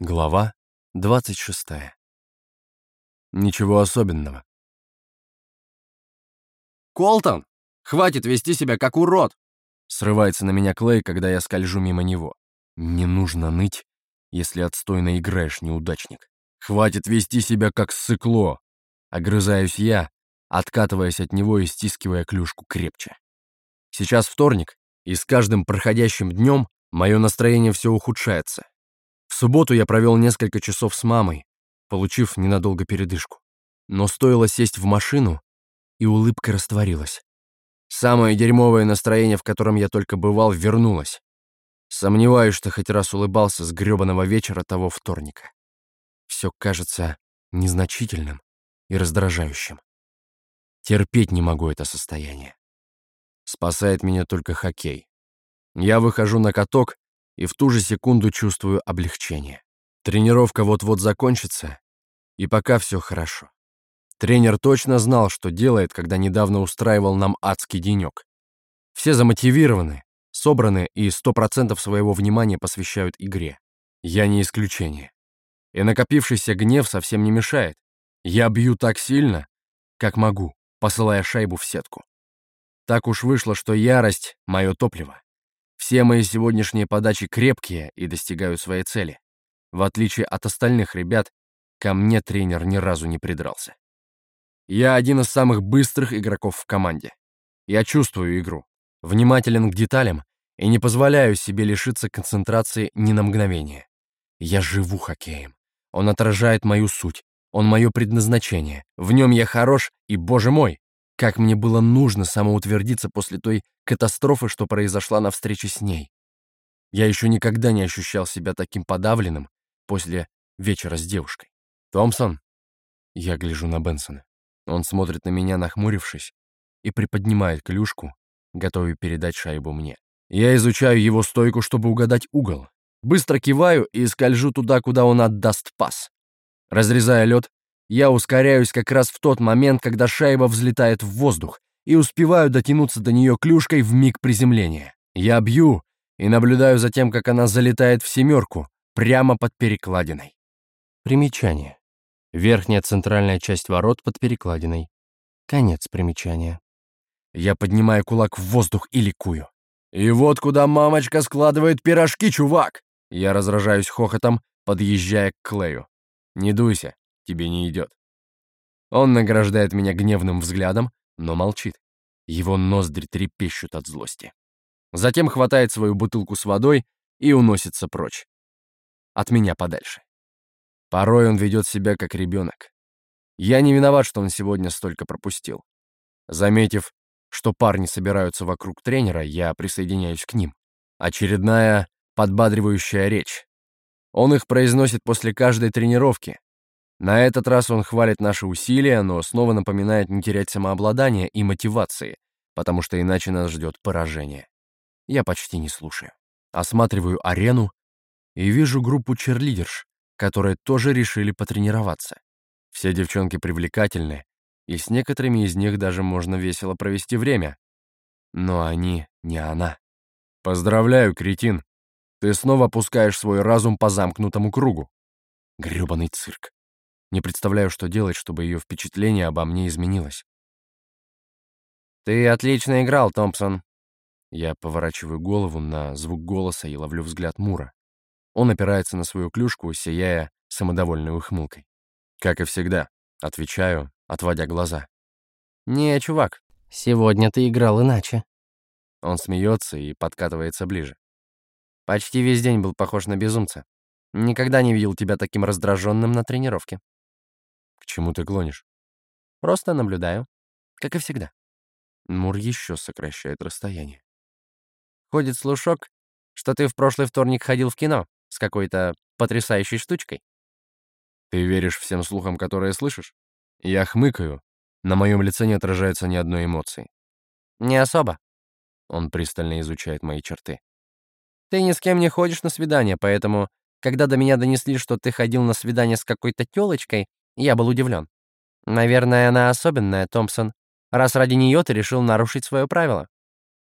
Глава 26. Ничего особенного. «Колтон, хватит вести себя как урод!» Срывается на меня Клей, когда я скольжу мимо него. Не нужно ныть, если отстойно играешь, неудачник. Хватит вести себя как сыкло. Огрызаюсь я, откатываясь от него и стискивая клюшку крепче. Сейчас вторник, и с каждым проходящим днем мое настроение все ухудшается. В субботу я провел несколько часов с мамой, получив ненадолго передышку. Но стоило сесть в машину, и улыбка растворилась. Самое дерьмовое настроение, в котором я только бывал, вернулось. Сомневаюсь, что хоть раз улыбался с грёбаного вечера того вторника. Все кажется незначительным и раздражающим. Терпеть не могу это состояние. Спасает меня только хоккей. Я выхожу на каток и в ту же секунду чувствую облегчение. Тренировка вот-вот закончится, и пока все хорошо. Тренер точно знал, что делает, когда недавно устраивал нам адский денек. Все замотивированы, собраны и сто процентов своего внимания посвящают игре. Я не исключение. И накопившийся гнев совсем не мешает. Я бью так сильно, как могу, посылая шайбу в сетку. Так уж вышло, что ярость — мое топливо. Все мои сегодняшние подачи крепкие и достигают своей цели. В отличие от остальных ребят, ко мне тренер ни разу не придрался. Я один из самых быстрых игроков в команде. Я чувствую игру, внимателен к деталям и не позволяю себе лишиться концентрации ни на мгновение. Я живу хоккеем. Он отражает мою суть, он мое предназначение. В нем я хорош, и, боже мой, как мне было нужно самоутвердиться после той катастрофы, что произошла на встрече с ней. Я еще никогда не ощущал себя таким подавленным после вечера с девушкой. «Томпсон?» Я гляжу на Бенсона. Он смотрит на меня, нахмурившись, и приподнимает клюшку, готовый передать шайбу мне. Я изучаю его стойку, чтобы угадать угол. Быстро киваю и скольжу туда, куда он отдаст пас. Разрезая лед, я ускоряюсь как раз в тот момент, когда шайба взлетает в воздух, и успеваю дотянуться до нее клюшкой в миг приземления. Я бью и наблюдаю за тем, как она залетает в семерку, прямо под перекладиной. Примечание. Верхняя центральная часть ворот под перекладиной. Конец примечания. Я поднимаю кулак в воздух и ликую. «И вот куда мамочка складывает пирожки, чувак!» Я разражаюсь хохотом, подъезжая к Клею. «Не дуйся, тебе не идет». Он награждает меня гневным взглядом, но молчит. Его ноздри трепещут от злости. Затем хватает свою бутылку с водой и уносится прочь. От меня подальше. Порой он ведет себя как ребенок. Я не виноват, что он сегодня столько пропустил. Заметив, что парни собираются вокруг тренера, я присоединяюсь к ним. Очередная подбадривающая речь. Он их произносит после каждой тренировки, на этот раз он хвалит наши усилия, но снова напоминает не терять самообладание и мотивации, потому что иначе нас ждет поражение. Я почти не слушаю. Осматриваю арену и вижу группу черлидерш, которые тоже решили потренироваться. Все девчонки привлекательны, и с некоторыми из них даже можно весело провести время. Но они не она. Поздравляю, кретин. Ты снова пускаешь свой разум по замкнутому кругу. Грёбаный цирк. Не представляю, что делать, чтобы ее впечатление обо мне изменилось. «Ты отлично играл, Томпсон». Я поворачиваю голову на звук голоса и ловлю взгляд Мура. Он опирается на свою клюшку, сияя самодовольной ухмылкой. «Как и всегда», — отвечаю, отводя глаза. «Не, чувак, сегодня ты играл иначе». Он смеется и подкатывается ближе. «Почти весь день был похож на безумца. Никогда не видел тебя таким раздраженным на тренировке» чему ты клонишь? Просто наблюдаю, как и всегда. Мур еще сокращает расстояние. Ходит слушок, что ты в прошлый вторник ходил в кино с какой-то потрясающей штучкой. Ты веришь всем слухам, которые слышишь? Я хмыкаю. На моем лице не отражается ни одной эмоции. Не особо. Он пристально изучает мои черты. Ты ни с кем не ходишь на свидание, поэтому, когда до меня донесли, что ты ходил на свидание с какой-то тёлочкой, я был удивлен. Наверное, она особенная, Томпсон, раз ради нее ты решил нарушить свое правило.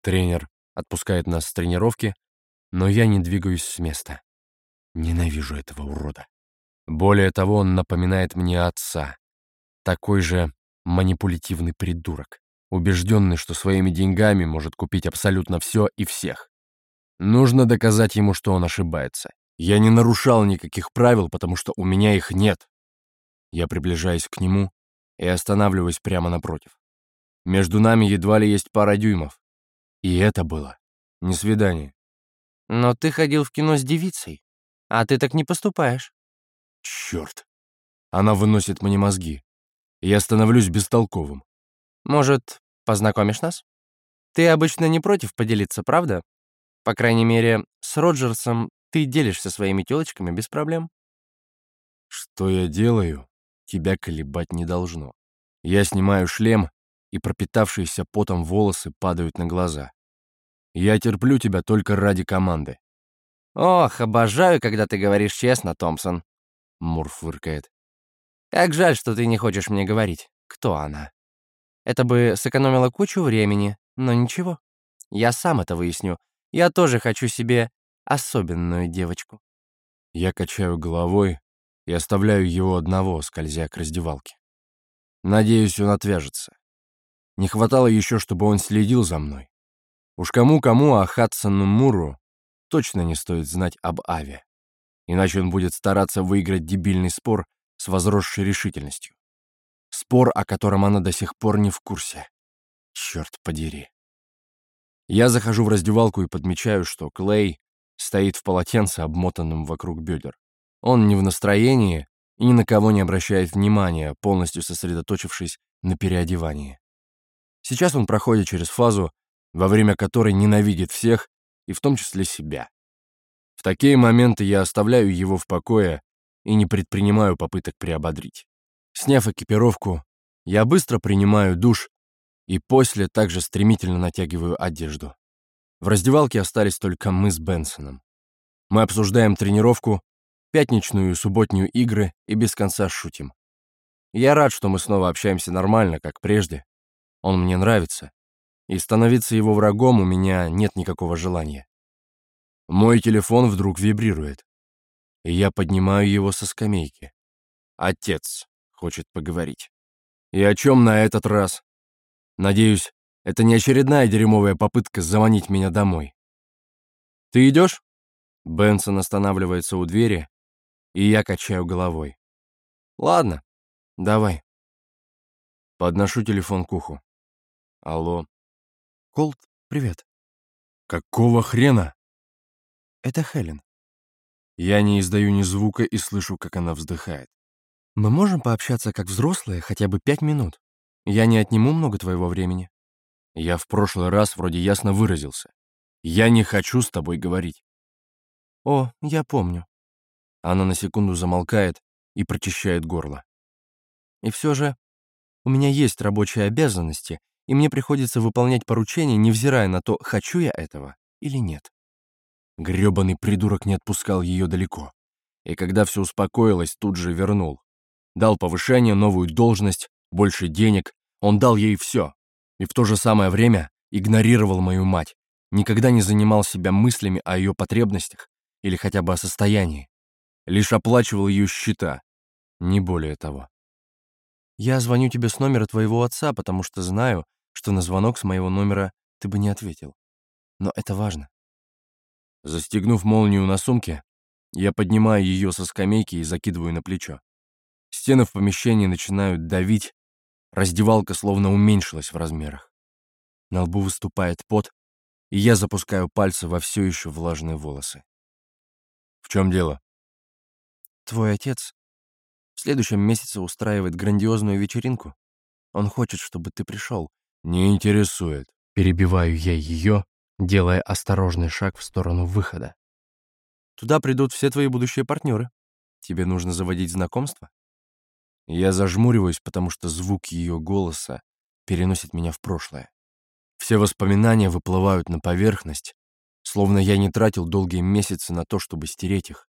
Тренер отпускает нас с тренировки, но я не двигаюсь с места. Ненавижу этого урода. Более того, он напоминает мне отца. Такой же манипулятивный придурок, убежденный, что своими деньгами может купить абсолютно все и всех. Нужно доказать ему, что он ошибается. Я не нарушал никаких правил, потому что у меня их нет. Я приближаюсь к нему и останавливаюсь прямо напротив. Между нами едва ли есть пара дюймов. И это было не свидание. Но ты ходил в кино с девицей, а ты так не поступаешь. Черт. Она выносит мне мозги. Я становлюсь бестолковым. Может, познакомишь нас? Ты обычно не против поделиться, правда? По крайней мере, с Роджерсом ты делишься своими тёлочками без проблем. Что я делаю, тебя колебать не должно. Я снимаю шлем, и пропитавшиеся потом волосы падают на глаза. Я терплю тебя только ради команды. Ох, обожаю, когда ты говоришь честно, Томпсон. Мур фыркает. Как жаль, что ты не хочешь мне говорить, кто она. Это бы сэкономило кучу времени, но ничего. Я сам это выясню. Я тоже хочу себе особенную девочку. Я качаю головой и оставляю его одного, скользя к раздевалке. Надеюсь, он отвяжется. Не хватало еще, чтобы он следил за мной. Уж кому-кому, а Хадсону Муру точно не стоит знать об Аве. Иначе он будет стараться выиграть дебильный спор с возросшей решительностью. Спор, о котором она до сих пор не в курсе. Черт подери. Я захожу в раздевалку и подмечаю, что Клей стоит в полотенце, обмотанном вокруг бедер. Он не в настроении и ни на кого не обращает внимания, полностью сосредоточившись на переодевании. Сейчас он проходит через фазу, во время которой ненавидит всех, и в том числе себя. В такие моменты я оставляю его в покое и не предпринимаю попыток приободрить. Сняв экипировку, я быстро принимаю душ и после также стремительно натягиваю одежду. В раздевалке остались только мы с Бенсоном. Мы обсуждаем тренировку, пятничную и субботнюю игры и без конца шутим. Я рад, что мы снова общаемся нормально, как прежде. Он мне нравится, и становиться его врагом у меня нет никакого желания. Мой телефон вдруг вибрирует, и я поднимаю его со скамейки. Отец хочет поговорить. И о чем на этот раз? Надеюсь, это не очередная дерьмовая попытка заманить меня домой. «Ты идешь?» Бенсон останавливается у двери, и я качаю головой. «Ладно, давай». Подношу телефон к уху. «Алло». «Колт, привет». «Какого хрена?» Это Хелен. Я не издаю ни звука и слышу, как она вздыхает. Мы можем пообщаться как взрослые хотя бы пять минут? Я не отниму много твоего времени. Я в прошлый раз вроде ясно выразился. Я не хочу с тобой говорить. О, я помню. Она на секунду замолкает и прочищает горло. И все же у меня есть рабочие обязанности, и мне приходится выполнять поручения, невзирая на то, хочу я этого или нет. Грёбаный придурок не отпускал ее далеко. И когда все успокоилось, тут же вернул. Дал повышение, новую должность, больше денег. Он дал ей все. И в то же самое время игнорировал мою мать. Никогда не занимал себя мыслями о ее потребностях или хотя бы о состоянии. Лишь оплачивал ее счета. Не более того. Я звоню тебе с номера твоего отца, потому что знаю, что на звонок с моего номера ты бы не ответил. Но это важно. Застегнув молнию на сумке, я поднимаю ее со скамейки и закидываю на плечо. Стены в помещении начинают давить, раздевалка словно уменьшилась в размерах. На лбу выступает пот, и я запускаю пальцы во все еще влажные волосы. В чем дело? Твой отец в следующем месяце устраивает грандиозную вечеринку. Он хочет, чтобы ты пришел. Не интересует. Перебиваю я ее, делая осторожный шаг в сторону выхода. Туда придут все твои будущие партнеры. Тебе нужно заводить знакомства. Я зажмуриваюсь, потому что звук ее голоса переносит меня в прошлое. Все воспоминания выплывают на поверхность, словно я не тратил долгие месяцы на то, чтобы стереть их.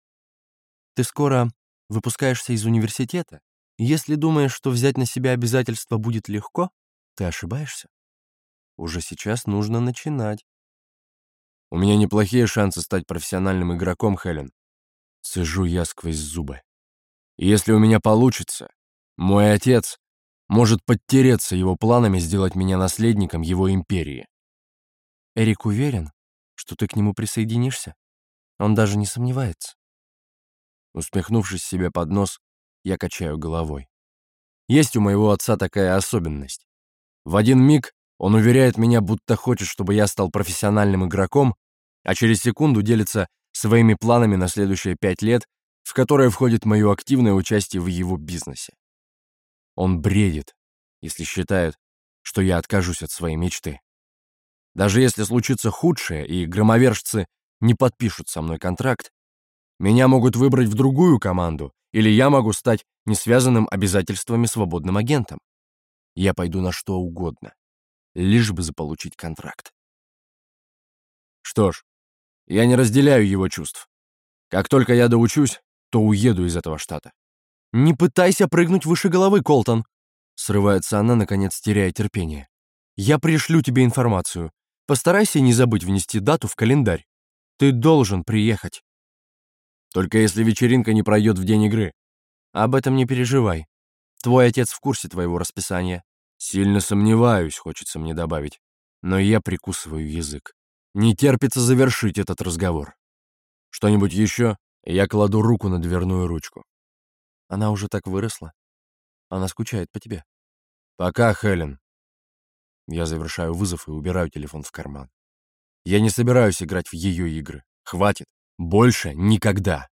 Ты скоро выпускаешься из университета, если думаешь, что взять на себя обязательства будет легко, ты ошибаешься. Уже сейчас нужно начинать. У меня неплохие шансы стать профессиональным игроком, Хелен. Цежу я сквозь зубы. Если у меня получится, мой отец может подтереться его планами сделать меня наследником его империи. Эрик уверен, что ты к нему присоединишься? Он даже не сомневается. Усмехнувшись себе под нос, я качаю головой. Есть у моего отца такая особенность. В один миг он уверяет меня, будто хочет, чтобы я стал профессиональным игроком, а через секунду делится своими планами на следующие пять лет, в которые входит мое активное участие в его бизнесе. Он бредит, если считает, что я откажусь от своей мечты. Даже если случится худшее, и громовержцы не подпишут со мной контракт, меня могут выбрать в другую команду, или я могу стать несвязанным обязательствами свободным агентом. Я пойду на что угодно, лишь бы заполучить контракт. Что ж, я не разделяю его чувств. Как только я доучусь, то уеду из этого штата. «Не пытайся прыгнуть выше головы, Колтон!» Срывается она, наконец теряя терпение. «Я пришлю тебе информацию. Постарайся не забыть внести дату в календарь. Ты должен приехать». «Только если вечеринка не пройдет в день игры». «Об этом не переживай. Твой отец в курсе твоего расписания». «Сильно сомневаюсь», — хочется мне добавить. Но я прикусываю язык. Не терпится завершить этот разговор. Что-нибудь еще? Я кладу руку на дверную ручку. Она уже так выросла. Она скучает по тебе. Пока, Хелен. Я завершаю вызов и убираю телефон в карман. Я не собираюсь играть в ее игры. Хватит. Больше никогда.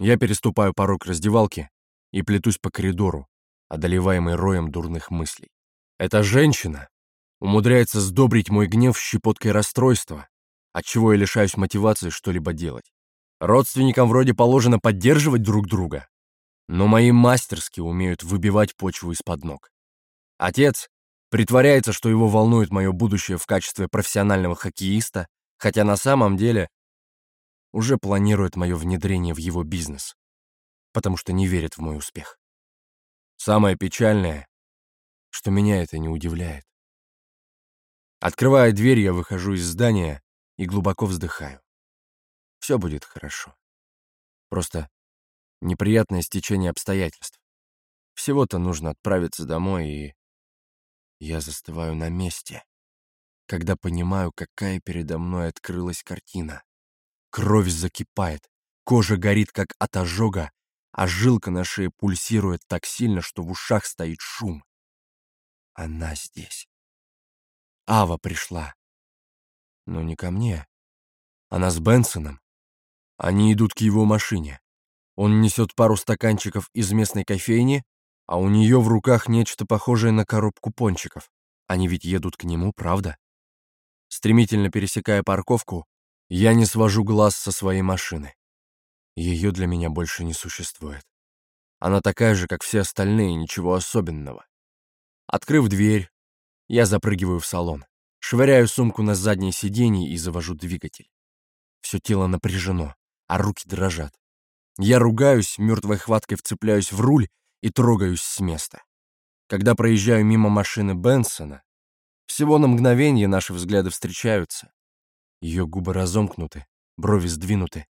Я переступаю порог раздевалки и плетусь по коридору, одолеваемый роем дурных мыслей. Эта женщина умудряется сдобрить мой гнев щепоткой расстройства, отчего я лишаюсь мотивации что-либо делать. Родственникам вроде положено поддерживать друг друга, но мои мастерски умеют выбивать почву из-под ног. Отец притворяется, что его волнует мое будущее в качестве профессионального хоккеиста, хотя на самом деле уже планирует мое внедрение в его бизнес, потому что не верит в мой успех. Самое печальное, что меня это не удивляет. Открывая дверь, я выхожу из здания и глубоко вздыхаю. Все будет хорошо. Просто неприятное стечение обстоятельств. Всего-то нужно отправиться домой, и я застываю на месте, когда понимаю, какая передо мной открылась картина. Кровь закипает, кожа горит, как от ожога, а жилка на шее пульсирует так сильно, что в ушах стоит шум. Она здесь. Ава пришла. Но не ко мне. Она с Бенсоном. Они идут к его машине. Он несет пару стаканчиков из местной кофейни, а у нее в руках нечто похожее на коробку пончиков. Они ведь едут к нему, правда? Стремительно пересекая парковку, я не свожу глаз со своей машины. Ее для меня больше не существует. Она такая же, как все остальные, ничего особенного. Открыв дверь, я запрыгиваю в салон, швыряю сумку на заднее сиденье и завожу двигатель. Все тело напряжено, а руки дрожат. Я ругаюсь, мертвой хваткой вцепляюсь в руль и трогаюсь с места. Когда проезжаю мимо машины Бенсона, всего на мгновение наши взгляды встречаются. Ее губы разомкнуты, брови сдвинуты.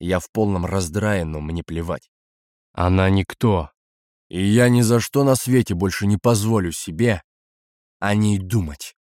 Я в полном раздрае, но мне плевать. Она никто. И я ни за что на свете больше не позволю себе о ней думать.